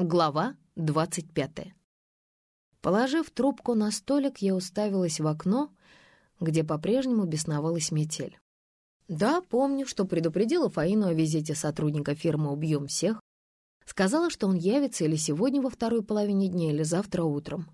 Глава двадцать пятая. Положив трубку на столик, я уставилась в окно, где по-прежнему бесновалась метель. Да, помню, что предупредила Фаину о визите сотрудника фирмы «Убьем всех». Сказала, что он явится или сегодня во второй половине дня, или завтра утром.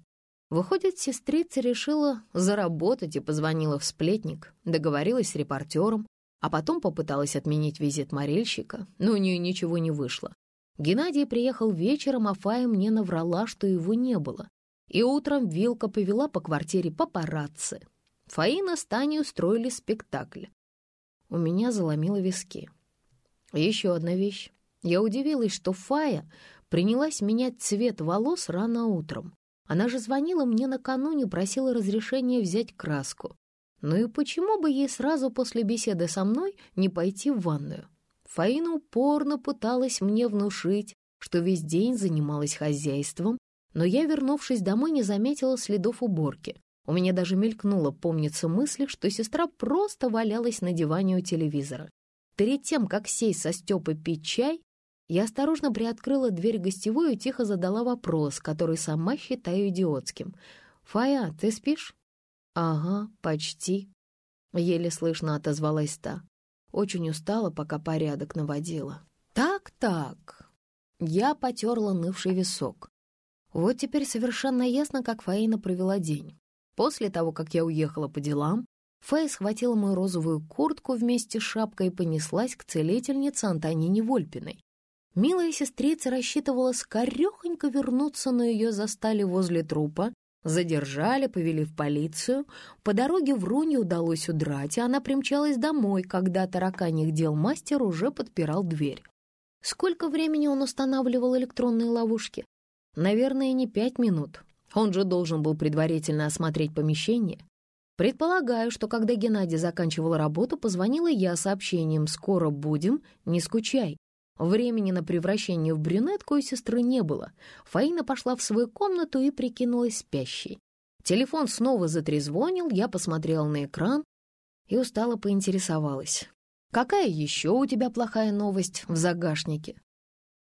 Выходит, сестрица решила заработать и позвонила в сплетник, договорилась с репортером, а потом попыталась отменить визит морельщика, но у нее ничего не вышло. Геннадий приехал вечером, а Фая мне наврала, что его не было. И утром Вилка повела по квартире папарацци. Фаина с Таней устроили спектакль. У меня заломило виски. Еще одна вещь. Я удивилась, что Фая принялась менять цвет волос рано утром. Она же звонила мне накануне, просила разрешения взять краску. Ну и почему бы ей сразу после беседы со мной не пойти в ванную? Фаина упорно пыталась мне внушить, что весь день занималась хозяйством, но я, вернувшись домой, не заметила следов уборки. У меня даже мелькнула, помнится, мысль, что сестра просто валялась на диване у телевизора. Перед тем, как сесть со Степой пить чай, я осторожно приоткрыла дверь гостевую и тихо задала вопрос, который сама считаю идиотским. «Фая, ты спишь?» «Ага, почти», — еле слышно отозвалась та. Очень устала, пока порядок наводила. Так-так. Я потерла нывший висок. Вот теперь совершенно ясно, как Фаина провела день. После того, как я уехала по делам, Фэй схватила мою розовую куртку вместе с шапкой и понеслась к целительнице Антонине Вольпиной. Милая сестрица рассчитывала скорехонько вернуться, но ее застали возле трупа Задержали, повели в полицию. По дороге в Руни удалось удрать, и она примчалась домой, когда тараканьих дел мастер уже подпирал дверь. Сколько времени он устанавливал электронные ловушки? Наверное, не пять минут. Он же должен был предварительно осмотреть помещение. Предполагаю, что когда Геннадий заканчивал работу, позвонила я сообщением «Скоро будем, не скучай». Времени на превращение в брюнетку у сестры не было. Фаина пошла в свою комнату и прикинулась спящей. Телефон снова затрезвонил, я посмотрела на экран и устало поинтересовалась. «Какая еще у тебя плохая новость в загашнике?»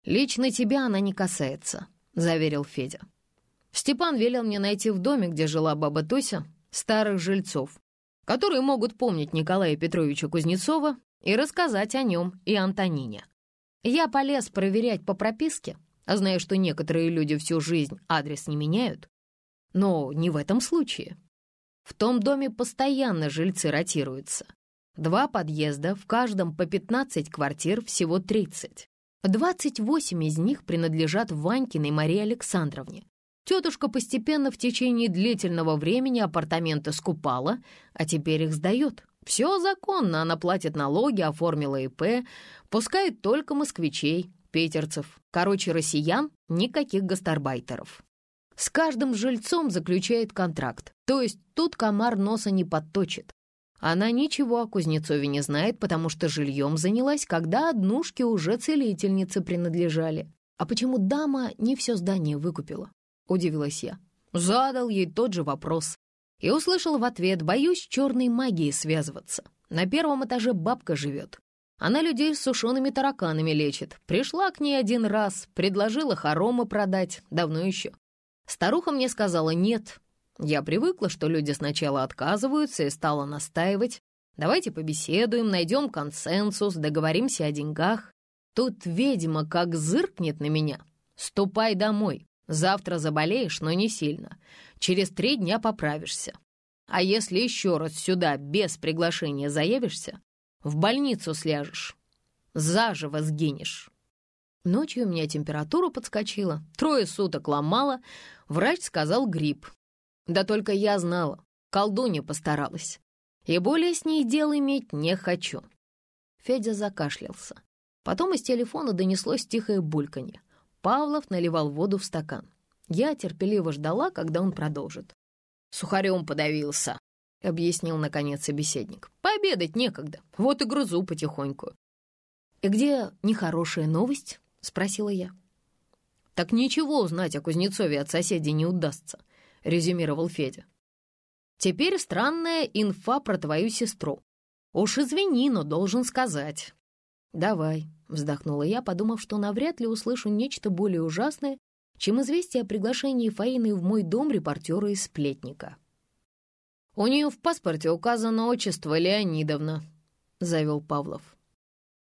«Лично тебя она не касается», — заверил Федя. Степан велел мне найти в доме, где жила баба Тося, старых жильцов, которые могут помнить Николая Петровича Кузнецова и рассказать о нем и Антонине. Я полез проверять по прописке, знаю, что некоторые люди всю жизнь адрес не меняют. Но не в этом случае. В том доме постоянно жильцы ротируются. Два подъезда, в каждом по 15 квартир, всего 30. 28 из них принадлежат Ванькиной Марии Александровне. Тетушка постепенно в течение длительного времени апартаменты скупала, а теперь их сдает. Все законно, она платит налоги, оформила ИП, пускает только москвичей, питерцев. Короче, россиян, никаких гастарбайтеров. С каждым жильцом заключает контракт, то есть тут комар носа не подточит. Она ничего о Кузнецове не знает, потому что жильем занялась, когда однушки уже целительнице принадлежали. А почему дама не все здание выкупила? Удивилась я. Задал ей тот же вопрос и услышал в ответ «Боюсь черной магией связываться. На первом этаже бабка живет. Она людей с сушеными тараканами лечит. Пришла к ней один раз, предложила хоромы продать, давно еще. Старуха мне сказала «нет». Я привыкла, что люди сначала отказываются и стала настаивать. Давайте побеседуем, найдем консенсус, договоримся о деньгах. Тут ведьма как зыркнет на меня. Ступай домой. Завтра заболеешь, но не сильно. Через три дня поправишься. А если еще раз сюда без приглашения заявишься, в больницу сляжешь. Заживо сгинешь. Ночью у меня температура подскочила, трое суток ломала, врач сказал грипп. Да только я знала, колдунья постаралась. И более с ней дел иметь не хочу. Федя закашлялся. Потом из телефона донеслось тихое бульканье. Павлов наливал воду в стакан. Я терпеливо ждала, когда он продолжит. «Сухарем подавился», — объяснил наконец собеседник. «Пообедать некогда, вот и грузу потихоньку». «И где нехорошая новость?» — спросила я. «Так ничего узнать о Кузнецове от соседей не удастся», — резюмировал Федя. «Теперь странная инфа про твою сестру. Уж извини, но должен сказать. «Давай», — вздохнула я, подумав, что навряд ли услышу нечто более ужасное, чем известие о приглашении Фаины в мой дом репортера из «Сплетника». «У нее в паспорте указано отчество Леонидовна», — завел Павлов.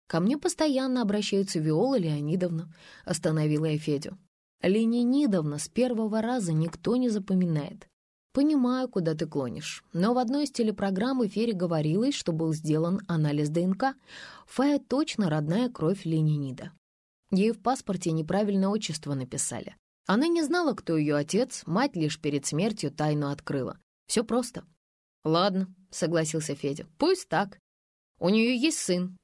«Ко мне постоянно обращаются Виола Леонидовна», — остановила я Федю. «Ленинидовна с первого раза никто не запоминает. Понимаю, куда ты клонишь, но в одной из телепрограмм эфире говорилось, что был сделан анализ ДНК. Фая точно родная кровь Ленинида. Ей в паспорте неправильное отчество написали. Она не знала, кто ее отец, мать лишь перед смертью тайну открыла. Все просто. «Ладно», — согласился Федя, — «пусть так. У нее есть сын.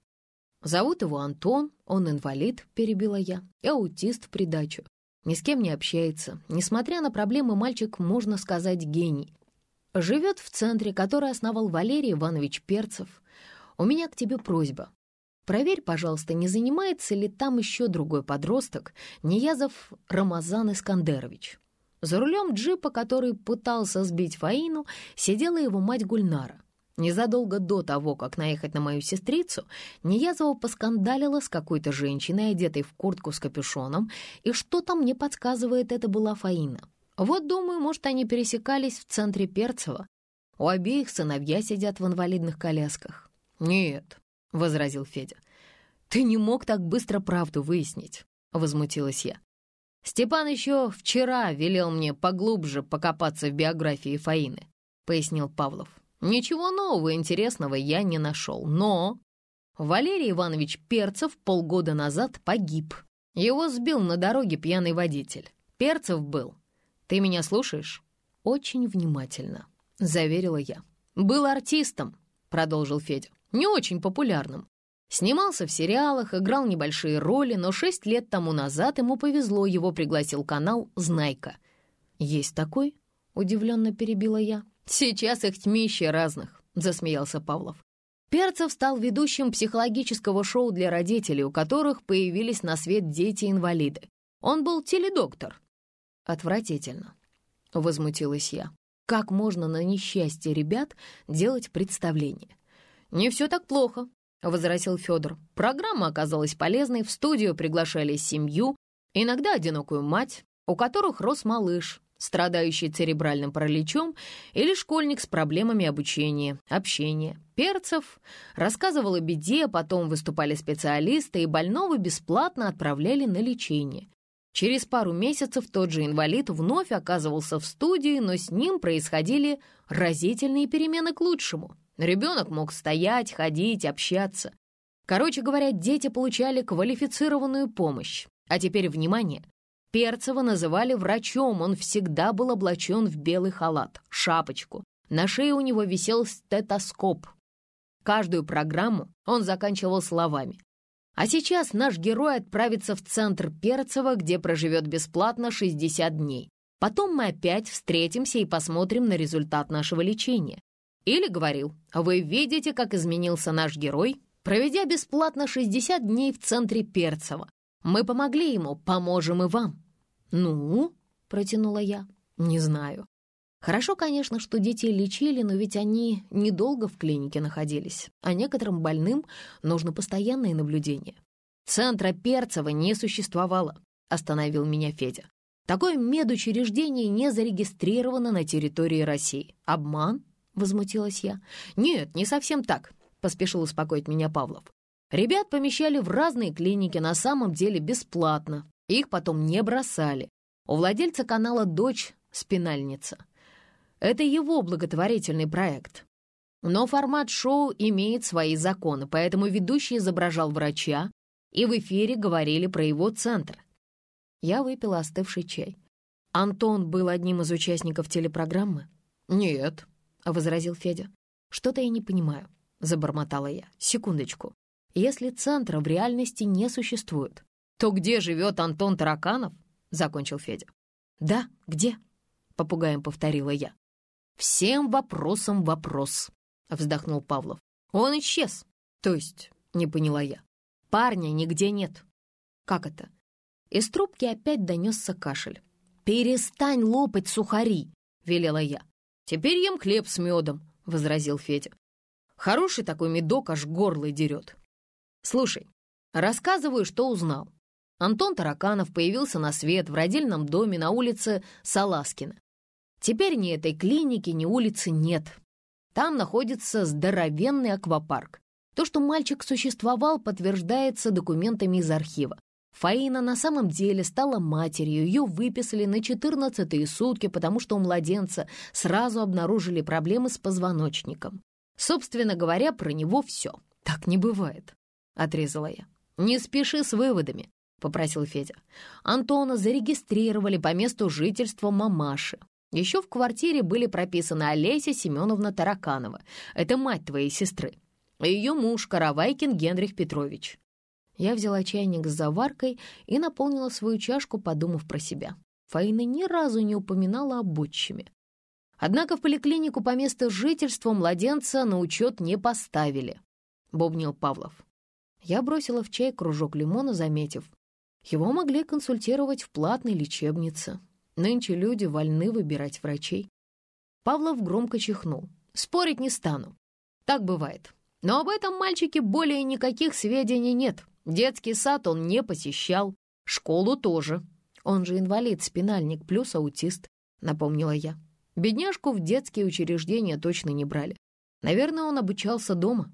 Зовут его Антон, он инвалид», — перебила я, — и аутист в придачу. Ни с кем не общается. Несмотря на проблемы, мальчик, можно сказать, гений. Живет в центре, который основал Валерий Иванович Перцев. У меня к тебе просьба. Проверь, пожалуйста, не занимается ли там еще другой подросток, Неязов Рамазан Искандерович. За рулем джипа, который пытался сбить Фаину, сидела его мать Гульнара. Незадолго до того, как наехать на мою сестрицу, Неязова поскандалила с какой-то женщиной, одетой в куртку с капюшоном, и что-то мне подсказывает, это была Фаина. Вот, думаю, может, они пересекались в центре Перцева. У обеих сыновья сидят в инвалидных колясках. «Нет», — возразил Федя, — «ты не мог так быстро правду выяснить», — возмутилась я. «Степан еще вчера велел мне поглубже покопаться в биографии Фаины», — пояснил Павлов. «Ничего нового интересного я не нашел, но...» Валерий Иванович Перцев полгода назад погиб. Его сбил на дороге пьяный водитель. Перцев был. Ты меня слушаешь? Очень внимательно, заверила я. Был артистом, продолжил Федя. Не очень популярным. Снимался в сериалах, играл небольшие роли, но шесть лет тому назад ему повезло, его пригласил канал «Знайка». «Есть такой?» — удивленно перебила я. «Сейчас их тьмище разных», — засмеялся Павлов. Перцев стал ведущим психологического шоу для родителей, у которых появились на свет дети-инвалиды. Он был теледоктор. «Отвратительно», — возмутилась я. «Как можно на несчастье ребят делать представление?» «Не все так плохо», — возразил Федор. «Программа оказалась полезной, в студию приглашали семью, иногда одинокую мать, у которых рос малыш, страдающий церебральным параличом, или школьник с проблемами обучения, общения. Перцев рассказывал о беде, потом выступали специалисты, и больного бесплатно отправляли на лечение. Через пару месяцев тот же инвалид вновь оказывался в студии, но с ним происходили разительные перемены к лучшему. Ребенок мог стоять, ходить, общаться. Короче говоря, дети получали квалифицированную помощь. А теперь внимание. Перцева называли врачом, он всегда был облачен в белый халат, шапочку. На шее у него висел стетоскоп. Каждую программу он заканчивал словами. А сейчас наш герой отправится в центр Перцева, где проживет бесплатно 60 дней. Потом мы опять встретимся и посмотрим на результат нашего лечения. Или говорил, вы видите, как изменился наш герой, проведя бесплатно 60 дней в центре Перцева. Мы помогли ему, поможем и вам. Ну, протянула я, не знаю. Хорошо, конечно, что детей лечили, но ведь они недолго в клинике находились, а некоторым больным нужно постоянное наблюдение. Центра Перцева не существовало, остановил меня Федя. Такое медучреждение не зарегистрировано на территории России. Обман? — возмутилась я. «Нет, не совсем так», — поспешил успокоить меня Павлов. «Ребят помещали в разные клиники на самом деле бесплатно. Их потом не бросали. У владельца канала дочь спинальница. Это его благотворительный проект. Но формат шоу имеет свои законы, поэтому ведущий изображал врача, и в эфире говорили про его центр. Я выпила остывший чай. Антон был одним из участников телепрограммы? Нет, — возразил Федя. «Что-то я не понимаю», — забормотала я. «Секундочку. Если центра в реальности не существует, то где живет Антон Тараканов?» — закончил Федя. «Да, где?» — попугаем повторила я. «Всем вопросам вопрос», — вздохнул Павлов. «Он исчез». «То есть?» — не поняла я. «Парня нигде нет». «Как это?» Из трубки опять донесся кашель. «Перестань лопать сухари!» — велела я. «Теперь ем хлеб с медом», — возразил Федя. «Хороший такой медок аж горло дерет». «Слушай, Рассказываю, что узнал. Антон Тараканов появился на свет в родильном доме на улице Саласкина. Теперь ни этой клиники, ни улицы нет. Там находится здоровенный аквапарк. То, что мальчик существовал, подтверждается документами из архива. Фаина на самом деле стала матерью, ее выписали на 14 сутки, потому что у младенца сразу обнаружили проблемы с позвоночником. Собственно говоря, про него все. Так не бывает, — отрезала я. «Не спеши с выводами», — попросил Федя. Антона зарегистрировали по месту жительства мамаши. Еще в квартире были прописаны Олеся Семеновна Тараканова. Это мать твоей сестры. Ее муж Каравайкин Генрих Петрович. Я взяла чайник с заваркой и наполнила свою чашку, подумав про себя. Фаина ни разу не упоминала об отчиме. Однако в поликлинику по месту жительства младенца на учет не поставили, — бубнил Павлов. Я бросила в чай кружок лимона, заметив. Его могли консультировать в платной лечебнице. Нынче люди вольны выбирать врачей. Павлов громко чихнул. «Спорить не стану. Так бывает. Но об этом мальчике более никаких сведений нет. Детский сад он не посещал. Школу тоже. Он же инвалид, спинальник плюс аутист», — напомнила я. Бедняжку в детские учреждения точно не брали. Наверное, он обучался дома.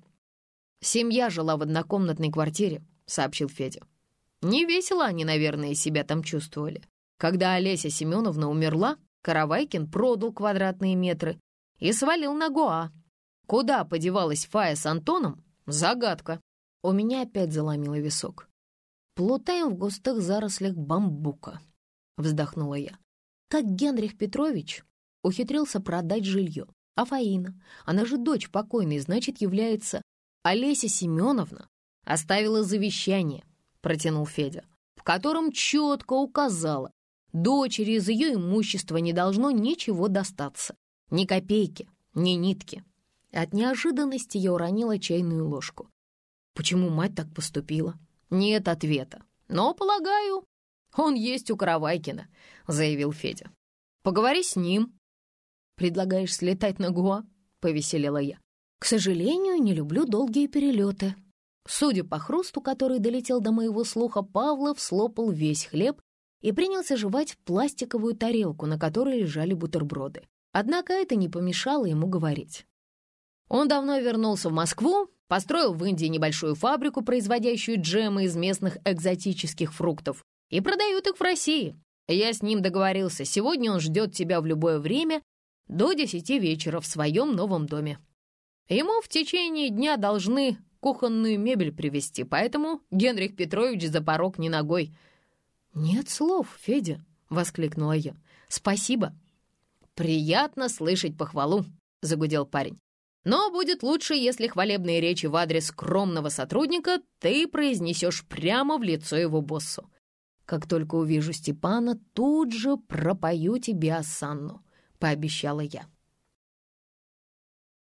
«Семья жила в однокомнатной квартире», — сообщил Федя. «Не весело они, наверное, себя там чувствовали. Когда Олеся Семеновна умерла, Каравайкин продал квадратные метры и свалил на Гоа. Куда подевалась Фая с Антоном? Загадка. У меня опять заломило висок. «Плутаем в густых зарослях бамбука», — вздохнула я. Как Генрих Петрович ухитрился продать жилье. А Фаина, она же дочь покойной, значит, является... Олеся Семеновна оставила завещание, протянул Федя, в котором четко указала, Дочери из ее имущества не должно ничего достаться. Ни копейки, ни нитки. От неожиданности я уронила чайную ложку. Почему мать так поступила? Нет ответа. Но, полагаю, он есть у Каравайкина, заявил Федя. Поговори с ним. Предлагаешь слетать на Гуа? Повеселела я. К сожалению, не люблю долгие перелеты. Судя по хрусту, который долетел до моего слуха, Павлов слопал весь хлеб и принялся жевать пластиковую тарелку, на которой лежали бутерброды. Однако это не помешало ему говорить. Он давно вернулся в Москву, построил в Индии небольшую фабрику, производящую джемы из местных экзотических фруктов, и продают их в России. Я с ним договорился, сегодня он ждет тебя в любое время до десяти вечера в своем новом доме. Ему в течение дня должны кухонную мебель привезти, поэтому Генрих Петрович за порог не ногой — «Нет слов, Федя!» — воскликнула я. «Спасибо!» «Приятно слышать похвалу!» — загудел парень. «Но будет лучше, если хвалебные речи в адрес скромного сотрудника ты произнесешь прямо в лицо его боссу. Как только увижу Степана, тут же пропою тебе осанну», — пообещала я.